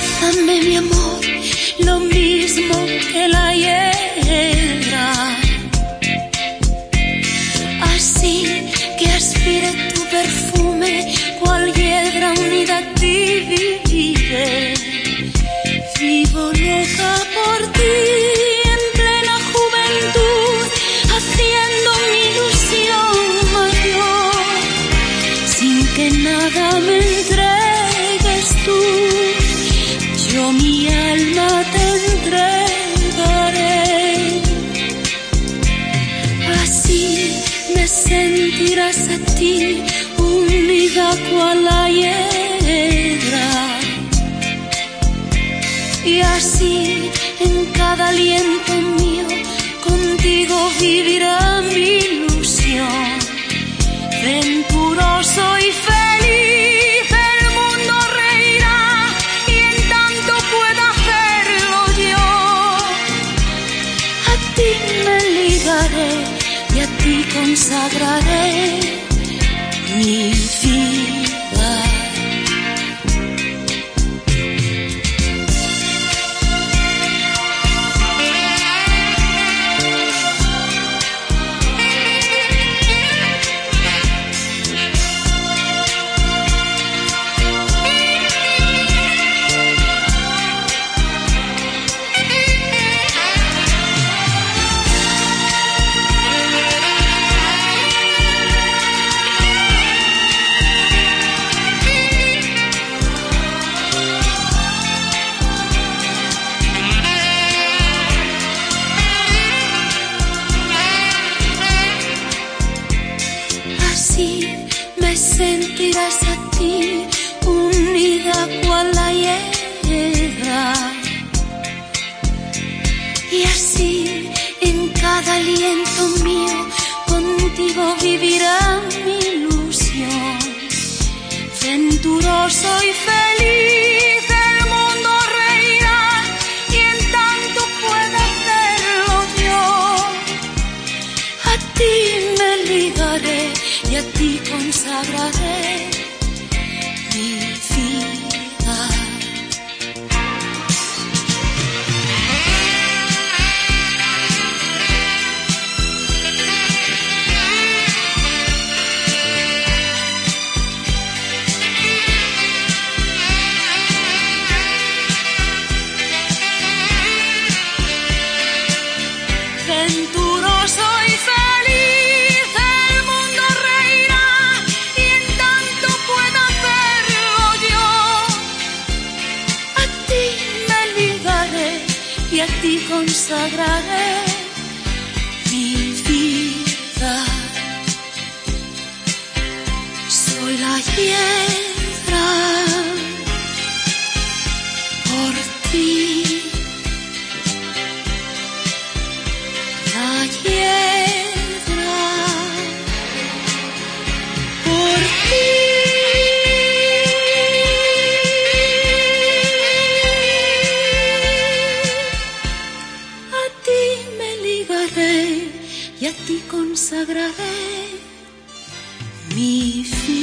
Abrázame mi amor, lo Yo mi alma te entregaré. Así me sentirás a ti unida cual la hiedra. Y así en cada aliento mío contigo vivirá mi ilusión. Venturoso y feliz consagraré sentirás a ti unida cual la hiedra. Y así en cada aliento mío contigo vivirá mi ilusión. Venturoso y feliz ti A ti me ligaré y a ti consagraré mi vida.